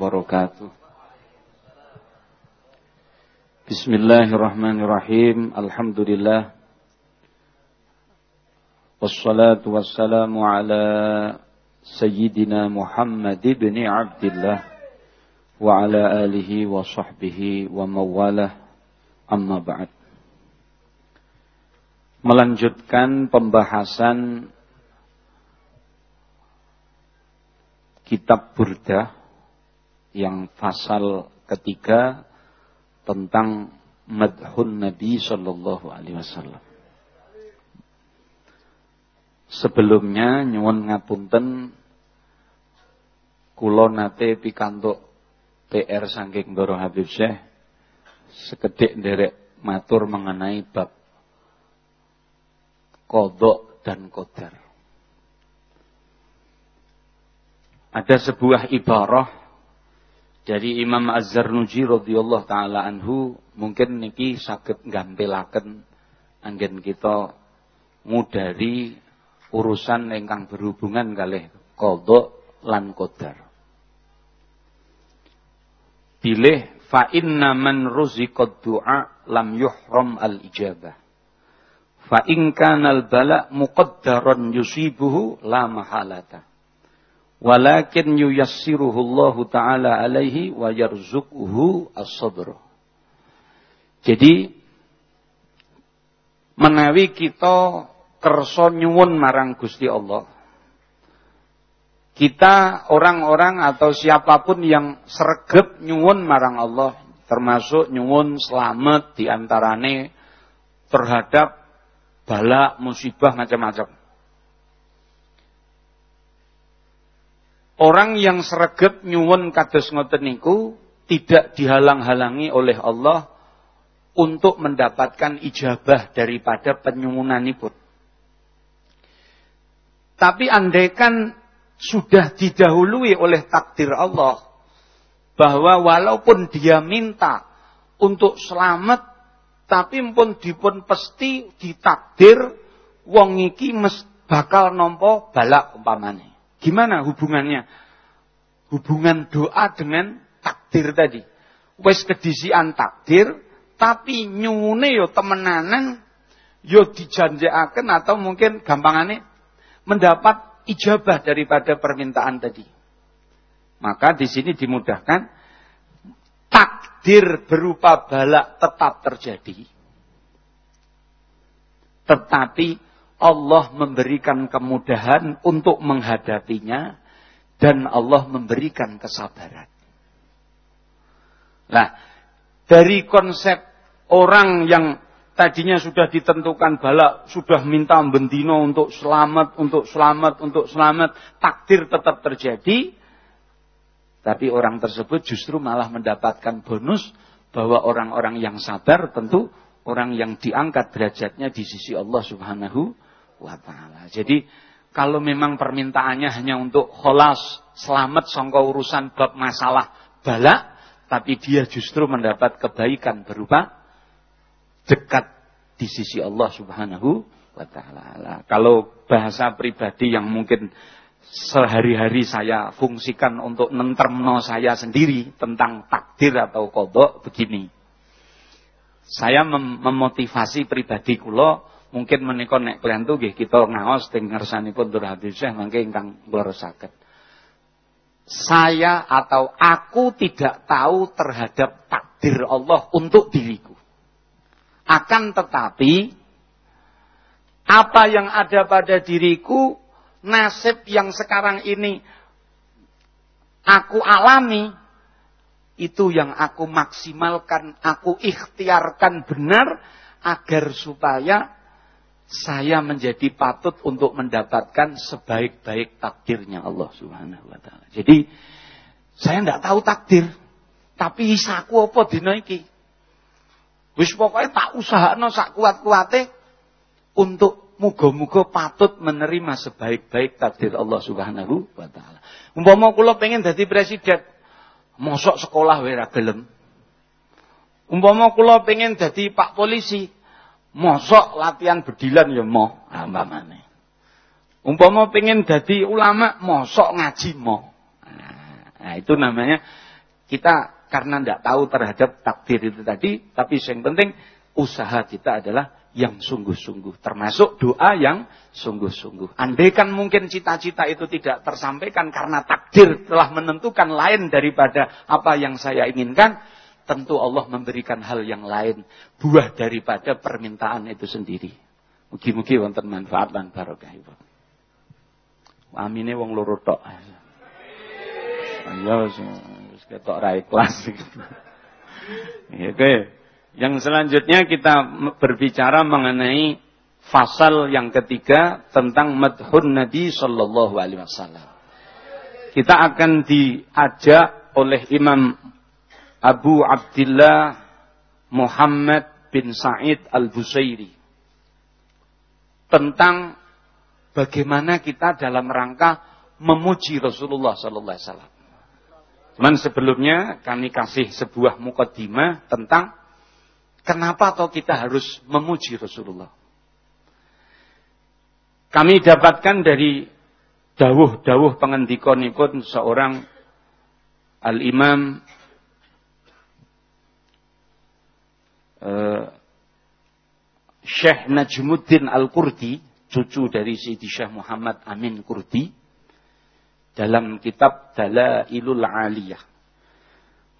wabarakatuh. Bismillahirrahmanirrahim. Alhamdulillah. Wassalatu wassalamu ala Sayyidina Muhammad ibn Abdullah wa ala alihi wa sahbihi wa mawalah amma ba'd. Melanjutkan pembahasan kitab Burdah yang fasal ketiga tentang madhun Nabi Shallallahu Alaihi Wasallam. Sebelumnya nyuwun ngapunten kula nate pikantuk PR saking Ndoro Habib Syekh sekedhik nderek matur mengenai bab kodok dan kodar. Ada sebuah ibarah dari Imam Az-Zarnuji radhiyallahu taala anhu mungkin niki saged gampelaken anggen kita ngudari urusan ingkang berhubungan kalih qada lan qadar. Pilih fa inna man ruziqad du'a lam yuhram al ijabah. Fa in kana al bala muqaddaran yusibuhu la mahalata walakin yuyassiruhu Allah taala alaihi wa yarzuquhu as-sabr. Jadi menawi kita kersa nyuwun marang Gusti Allah. Kita orang-orang atau siapa pun yang sregep nyuwun marang Allah, termasuk nyuwun selamat diantarane terhadap bala musibah macam-macam. Orang yang sregep nyuwun kados ngoten niku tidak dihalang-halangi oleh Allah untuk mendapatkan ijabah daripada penyuwunanipun. Tapi andaikan sudah didahului oleh takdir Allah bahwa walaupun dia minta untuk selamat tapi pun dipun pasti ditakdir wong iki mes bakal nompo balak umpamane. Gimana hubungannya? Hubungan doa dengan takdir tadi. Wes kedisian takdir, tapi nyune yo temenanan, yo dijanjiakan atau mungkin gampangannya mendapat ijabah daripada permintaan tadi. Maka di sini dimudahkan takdir berupa balak tetap terjadi. Tetapi Allah memberikan kemudahan untuk menghadapinya dan Allah memberikan kesabaran. Nah, dari konsep orang yang tadinya sudah ditentukan balak, sudah minta bendino untuk selamat, untuk selamat, untuk selamat, takdir tetap terjadi, tapi orang tersebut justru malah mendapatkan bonus bahwa orang-orang yang sabar tentu orang yang diangkat derajatnya di sisi Allah Subhanahu wa taala. Jadi kalau memang permintaannya hanya untuk kholas, selamat songko urusan bab masalah balak, tapi dia justru mendapat kebaikan berupa dekat di sisi Allah Subhanahu wa taala. Kalau bahasa pribadi yang mungkin sehari-hari saya fungsikan untuk nentermno saya sendiri tentang takdir atau kodok begini. Saya mem memotivasi pribadi kulo Mungkin menika nek klientu nggih kita ngaos teng ngersanipun Nur Habib Syekh mangke ingkang ngleresaken. Saya atau aku tidak tahu terhadap takdir Allah untuk diriku. Akan tetapi apa yang ada pada diriku, nasib yang sekarang ini aku alami, itu yang aku maksimalkan, aku ikhtiarkan benar agar supaya saya menjadi patut untuk mendapatkan sebaik-baik takdirnya Allah Subhanahu wa taala. Jadi saya tidak tahu takdir, tapi isaku apa dina iki? Wis pokoke tak usahakno sak kuat-kuate untuk muga-muga patut menerima sebaik-baik takdir Allah Subhanahu wa taala. Umpama kula pengen dadi presiden, mosok sekolah wae ra gelem. Umpama kula pengen dadi pak polisi, Mosok latihan bedilan ya moh umpamane. Umpama pengen dadi ulama, mosok ngaji moh. Nah, itu namanya Kita karena tidak tahu terhadap takdir itu tadi, tapi yang penting usaha kita adalah yang sungguh-sungguh. Termasuk doa yang sungguh-sungguh. Andaikan mungkin cita-cita itu tidak tersampaikan karena takdir telah menentukan lain daripada apa yang saya inginkan, tentu Allah memberikan hal yang lain. Buah daripada permintaan itu sendiri. Mugi-mugi wonten manfaat dan barokah. Amine wong loro tok. Ayo wis ketok ra ikhlas. Oke. Yang selanjutnya kita berbicara mengenai fasal yang ketiga tentang madhun Nabi Shallallahu Alaihi Wasallam. Kita akan diajak oleh Imam Abu Abdullah Muhammad bin Sa'id Al-Busairi tentang bagaimana kita dalam rangka memuji Rasulullah Sallallahu Alaihi Wasallam. Cuman sebelumnya kami kasih sebuah mukadimah tentang Kenapa atau kita harus memuji Rasulullah? Kami dapatkan dari dawuh-dawuh pengendikonipun seorang Al-Imam uh, Syekh Najmuddin Al-Kurdi, cucu dari Siti Syekh Muhammad Amin Kurdi, dalam kitab Dalailul Aliyah.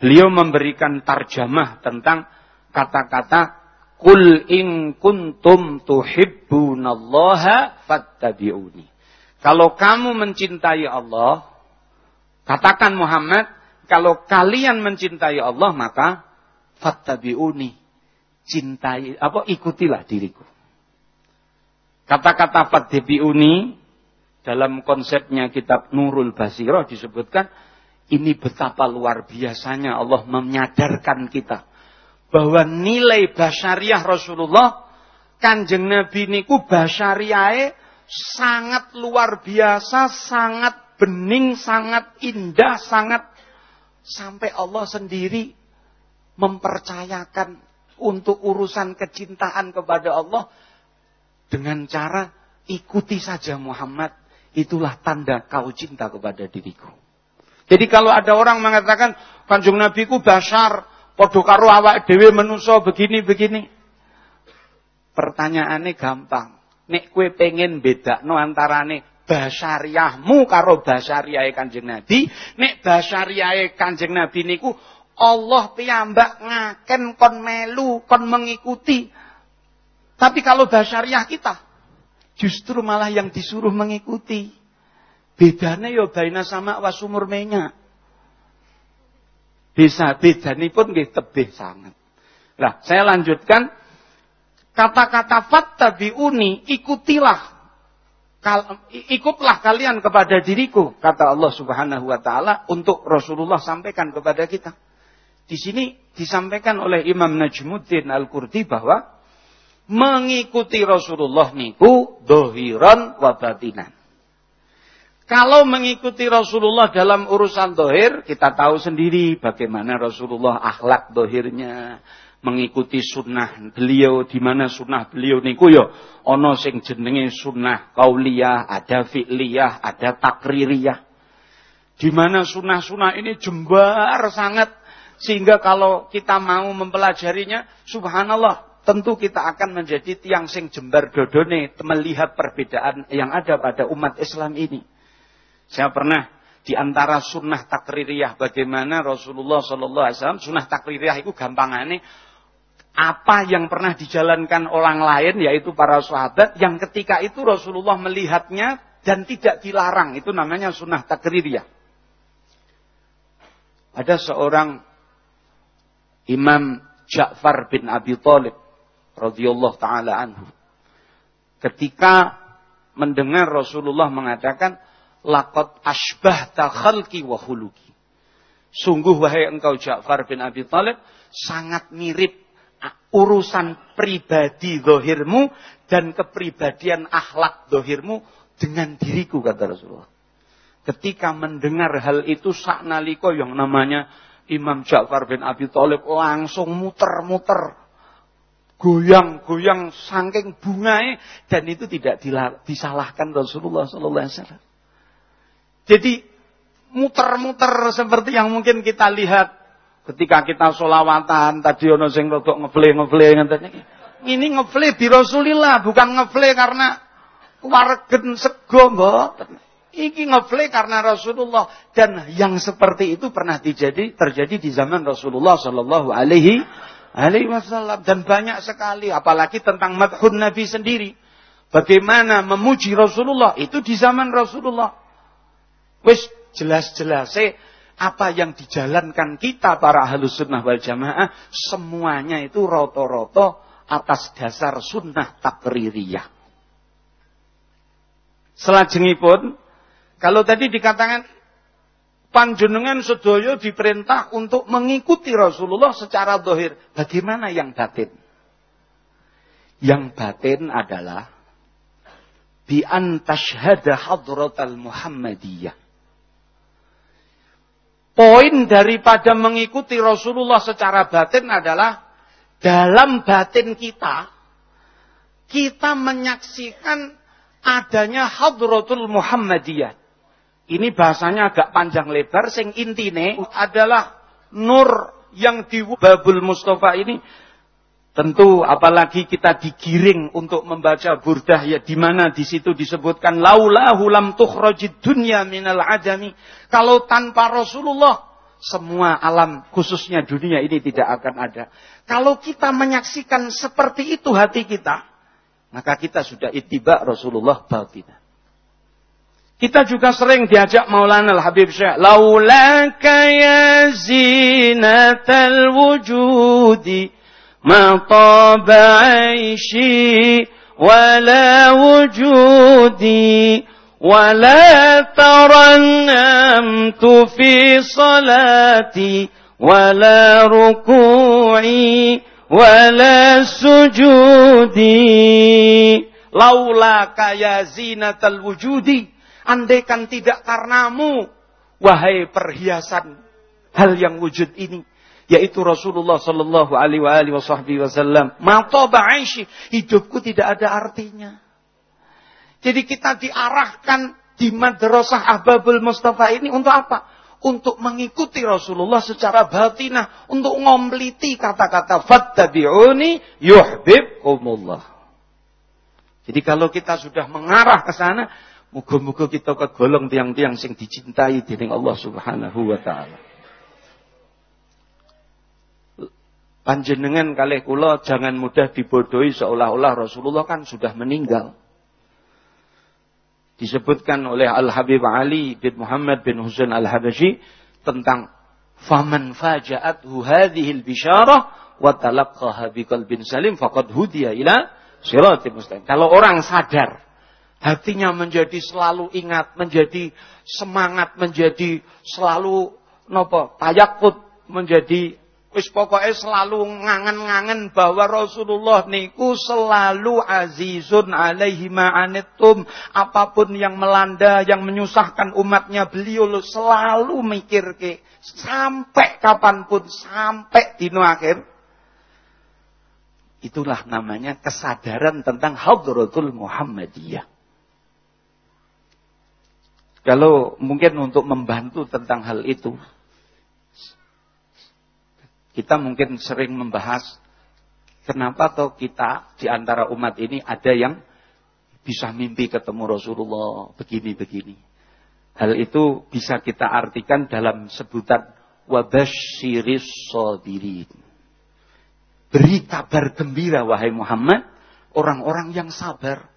Beliau memberikan tarjamah tentang kata-kata Kul in kuntum tuhibbunallaha fattabi'uni. Kalau kamu mencintai Allah, katakan Muhammad, kalau kalian mencintai Allah maka fattabi'uni. Cintai apa ikutilah diriku. Kata-kata fattabi'uni dalam konsepnya kitab Nurul Basirah disebutkan ini betapa luar biasanya Allah menyadarkan kita bahwa nilai basyariah Rasulullah Kanjeng Nabi niku basyariahe sangat luar biasa, sangat bening, sangat indah, sangat sampai Allah sendiri mempercayakan untuk urusan kecintaan kepada Allah dengan cara ikuti saja Muhammad, itulah tanda kau cinta kepada diriku. Jadi kalau ada orang mengatakan Kanjeng Nabi ku basar, Padha karo awak dhewe menusa begini-begini. Pertanyaannya gampang. Nek kue pengen bedakno antarane basariahmu karo basariahe Kanjeng Nabi, nek basariahe Kanjeng Nabi niku Allah piyambak ngaken kon melu, kon mengikuti. Tapi kalau basariah kita justru malah yang disuruh mengikuti. Bedanya ya baina sama wasumur minyak. Bisa bedanipun nggih tebih sangat. Nah, saya lanjutkan kata-kata fattabi'uni ikutilah ikutlah kalian kepada diriku kata Allah Subhanahu wa taala untuk Rasulullah sampaikan kepada kita. Di sini disampaikan oleh Imam Najmuddin Al-Qurdi bahwa mengikuti Rasulullah niku dohiran wa batinan. Kalau mengikuti Rasulullah dalam urusan dohir, kita tahu sendiri bagaimana Rasulullah akhlak dohirnya. Mengikuti sunnah beliau, di mana sunnah beliau niku yo, ono sing jenenge sunnah kauliyah, ada fi'liyah, ada takririyah. Di mana sunnah-sunnah ini jembar sangat, sehingga kalau kita mau mempelajarinya, subhanallah, tentu kita akan menjadi tiang sing jembar dodone melihat perbedaan yang ada pada umat Islam ini. Saya pernah di antara sunnah takririyah bagaimana Rasulullah Shallallahu Alaihi Wasallam sunnah takririyah itu gampangannya apa yang pernah dijalankan orang lain yaitu para sahabat yang ketika itu Rasulullah melihatnya dan tidak dilarang itu namanya sunnah takririyah. Ada seorang Imam Ja'far bin Abi Thalib radhiyallahu taala anhu ketika mendengar Rasulullah mengatakan Lakot asbah khalqi wa khuluki. Sungguh wahai engkau Ja'far bin Abi Talib sangat mirip urusan pribadi dohirmu dan kepribadian akhlak dohirmu dengan diriku kata Rasulullah. Ketika mendengar hal itu saknaliko yang namanya Imam Ja'far bin Abi Thalib langsung muter-muter goyang-goyang saking bungai dan itu tidak disalahkan Rasulullah sallallahu alaihi wasallam. Jadi muter-muter seperti yang mungkin kita lihat Ketika kita solawatan, tadi ono sing rodok ngefle ngefle ngeten Ini ngefle bi Rasulillah, bukan ngefle karena wargen sego mboten. Iki ngefle karena Rasulullah dan yang seperti itu pernah terjadi terjadi di zaman Rasulullah Shallallahu Alaihi alaihi wasallam dan banyak sekali apalagi tentang madhun Nabi sendiri. Bagaimana memuji Rasulullah itu di zaman Rasulullah. Wis jelas-jelas apa yang dijalankan kita para halus sunnah wal jamaah semuanya itu roto-roto atas dasar sunnah takririyah. Selajengipun, kalau tadi dikatakan panjenengan sedoyo diperintah untuk mengikuti Rasulullah secara dohir, bagaimana yang batin? Yang batin adalah bi an hadratal Muhammadiyah Poin daripada mengikuti Rasulullah secara batin adalah dalam batin kita, kita menyaksikan adanya hadratul Muhammadiyah. Ini bahasanya agak panjang lebar, sing intine adalah nur yang di Babul Mustafa ini Tentu apalagi kita digiring untuk membaca burdah ya di mana di situ disebutkan laulahu lam tukhrajid dunya minal adami. Kalau tanpa Rasulullah semua alam khususnya dunia ini tidak akan ada. Kalau kita menyaksikan seperti itu hati kita, maka kita sudah ittiba Rasulullah batina. Kita juga sering diajak Maulana Al-Habib Syekh. Laulaka ya zinatal wujudi ما طاب عيشي ولا وجودي ولا ترنمت في صلاتي ولا ركوعي ولا سجودي laula kaya zinatal wujudi andaikan tidak karenamu wahai perhiasan hal yang wujud ini yaitu Rasulullah Shallallahu Alaihi Wasallam. Matoba aishi, hidupku tidak ada artinya. Jadi kita diarahkan di madrasah Ahbabul Mustafa ini untuk apa? Untuk mengikuti Rasulullah secara batinah. Untuk ngompliti kata-kata fattabi'uni yuhbibkumullah. Jadi kalau kita sudah mengarah ke sana, muga-muga kita kegolong tiang-tiang sing dicintai dening Allah Subhanahu wa taala. Panjenengan kalih kula jangan mudah dibodohi seolah-olah Rasulullah kan sudah meninggal. Disebutkan oleh Al-Habib Ali bin Muhammad bin Husain Al-Habashi tentang faman faja'athu hadhil bisyarah wa talaqqaha biqalbin salim faqad hudiya ila siratal mustaqim. Kalau orang sadar hatinya menjadi selalu ingat, menjadi semangat, menjadi selalu nopo tayakut, menjadi Wis pokoknya selalu ngangen-ngangen bahwa Rasulullah niku selalu azizun alaihi ma'anittum. Apa pun yang melanda, yang menyusahkan umatnya, beliau selalu mikir ke. Sampai kapan pun, sampai dino akhir. Itulah namanya kesadaran tentang Hadratul Muhammadiyah. Kalau mungkin untuk membantu tentang hal itu, kita mungkin sering membahas kenapa toh kita di antara umat ini ada yang bisa mimpi ketemu Rasulullah begini-begini. Hal itu bisa kita artikan dalam sebutan wabashiris sodirin. Beri kabar gembira wahai Muhammad, orang-orang yang sabar.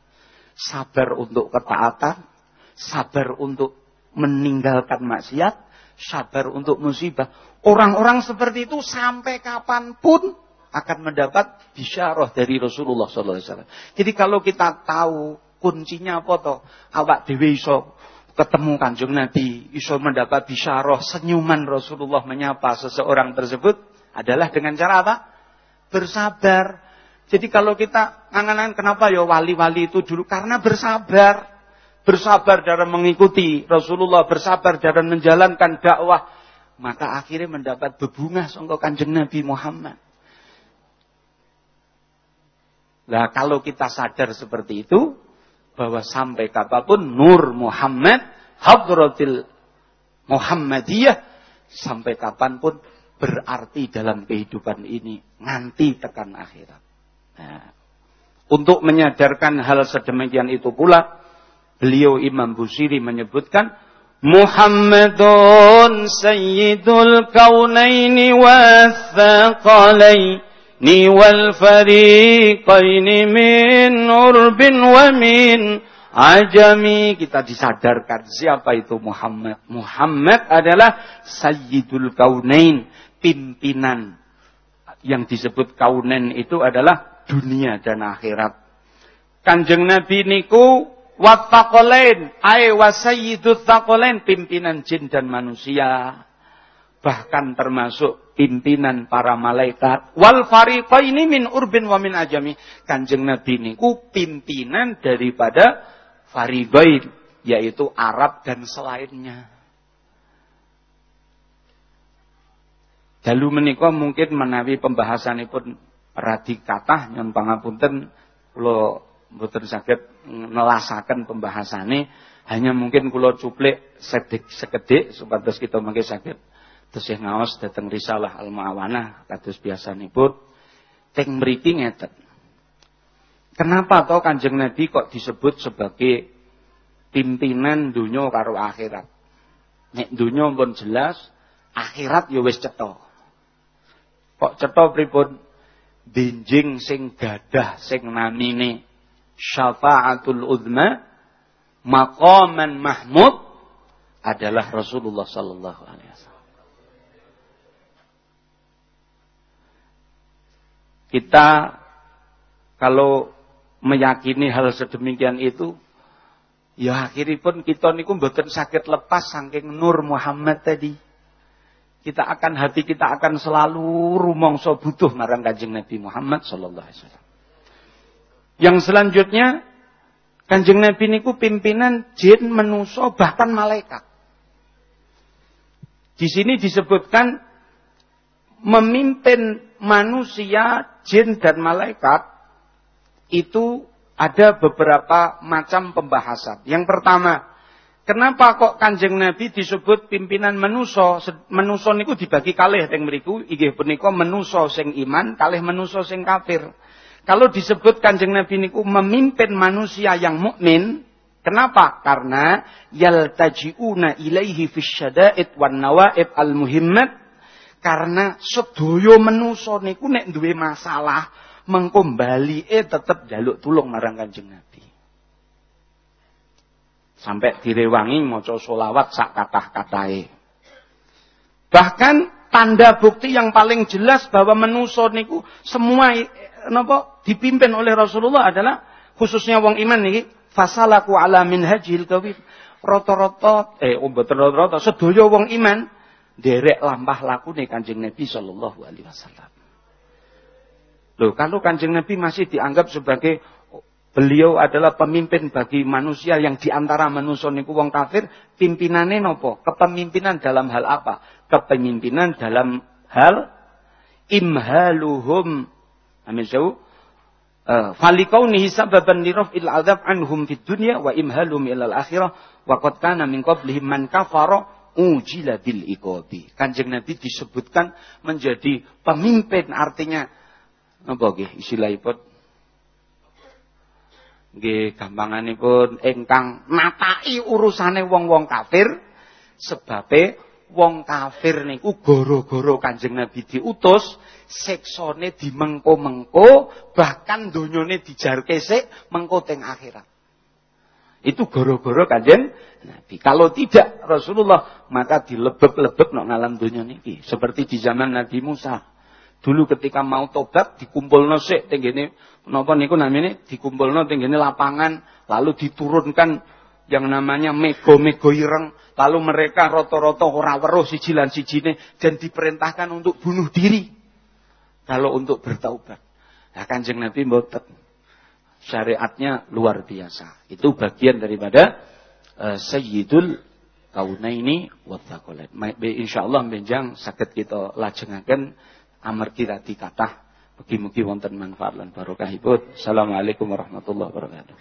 Sabar untuk ketaatan, sabar untuk meninggalkan maksiat, sabar untuk musibah. Orang-orang seperti itu sampai kapan pun akan mendapat bisyarah dari Rasulullah SAW. Jadi kalau kita tahu kuncinya apa toh, awak dewi iso ketemu kanjeng Nabi, iso mendapat bisyarah, senyuman Rasulullah menyapa seseorang tersebut adalah dengan cara apa? Bersabar. Jadi kalau kita ngangan kenapa ya wali-wali itu dulu karena bersabar bersabar dalam mengikuti Rasulullah, bersabar dalam menjalankan dakwah, maka akhirnya mendapat bebungah sangka kanjeng Nabi Muhammad. Nah kalau kita sadar seperti itu, bahwa sampai kapan pun Nur Muhammad, Hadratil Muhammadiyah, sampai kapan pun berarti dalam kehidupan ini nganti tekan akhirat. Nah, untuk menyadarkan hal sedemikian itu pula, beliau Imam Busiri menyebutkan, Muhammadun Sayyidul Kaunaini wa Thaqalaini wal Fariqaini min urbin wa min ajami. Kita disadarkan siapa itu Muhammad. Muhammad adalah Sayyidul Kaunain, pimpinan. Yang disebut kaunen itu adalah dunia dan akhirat. Kanjeng Nabi niku Wattaqolain, ay wasayyidut taqolain, pimpinan jin dan manusia. Bahkan termasuk pimpinan para malaikat. Wal fariqaini min urbin wa min ajami. Kanjeng Nabi niku pimpinan daripada fariqain, yaitu Arab dan selainnya. Dalu menika mungkin menawi pembahasanipun radi kathah nyun pangapunten kula mboten saged nelasaken pembahasane hanya mungkin kula cuplik sedik sekedik supados kita mangke saged tesih ngaos dhateng risalah al muawanah kados biasanipun teng mriki ngeten Kenapa toh Kanjeng Nabi kok disebut sebagai pimpinan dunia karo akhirat? Nek dunia pun jelas, akhirat ya wis cetha. Kok cetha pripun? Benjing sing gadah sing namine syafaatul uzma maqaman mahmud adalah Rasulullah sallallahu alaihi wasallam. Kita kalau meyakini hal sedemikian itu ya akhiripun kita niku mboten sakit lepas saking nur Muhammad tadi. Kita akan hati kita akan selalu rumongso butuh marang Kanjeng Nabi Muhammad sallallahu alaihi wasallam. Yang selanjutnya Kanjeng Nabi niku pimpinan jin, menuso, bahkan malaikat. Di sini disebutkan memimpin manusia, jin dan malaikat itu ada beberapa macam pembahasan. Yang pertama, kenapa kok Kanjeng Nabi disebut pimpinan menuso? Menuso niku dibagi kalih teng mriku, inggih punika menuso sing iman, kalih menuso sing kafir. Kalau disebut kanjeng Nabi niku memimpin manusia yang mukmin, kenapa? Karena yaltajiuna ilaihi fisyada'id wan nawaib al muhimmat karena sedoyo menuso niku nek duwe masalah mengko eh tetep jaluk tulung marang Kanjeng Nabi. Sampai direwangi maca solawat sak kathah-katahe. Bahkan tanda bukti yang paling jelas bahwa menuso niku semua napa dipimpin oleh Rasulullah adalah khususnya wong iman niki fasalaku ala minhajil kawim rata-rata eh mboten rata-rata sedaya wong iman derek lampah lakune Kanjeng Nabi sallallahu alaihi wasallam. Loh, kalau Kanjeng Nabi masih dianggap sebagai beliau adalah pemimpin bagi manusia yang di antara manusia niku wong kafir, pimpinannya nopo? Kepemimpinan dalam hal apa? Kepemimpinan dalam hal imhaluhum Amin syau. Uh, Falikaunihi sababan liraf'il adab anhum fid dunya wa imhalum ilal akhirah wa qad kana min qablihim man kafara ujila bil iqabi. Kanjeng Nabi disebutkan menjadi pemimpin artinya apa nggih istilahipun nggih gampanganipun ingkang natai urusane wong-wong kafir sebabe wong kafir niku goro-goro Kanjeng Nabi diutus, seksone dimengko-mengko, bahkan donyane dijarke sik mengko teng akhirat. Itu goro-goro Kanjeng Nabi. Kalau tidak Rasulullah maka dilebep-lebep nok ngalam donya niki, seperti di zaman Nabi Musa. Dulu ketika mau tobat dikumpulno sik teng ngene napa niku namine dikumpulno teng lapangan lalu diturunkan yang namanya mego-mego ireng. Lalu mereka roto-roto ora weruh siji lan sijine dan diperintahkan untuk bunuh diri. Kalau untuk bertaubat. Nah, Kanjeng Nabi mboten. Syariatnya luar biasa. Itu bagian daripada uh, Sayyidul Kaunaini wa Thaqalain. Insyaallah benjang sakit kita lajengaken amargi radi kathah. Mugi-mugi wonten manfaat lan barokahipun. Assalamualaikum warahmatullahi wabarakatuh.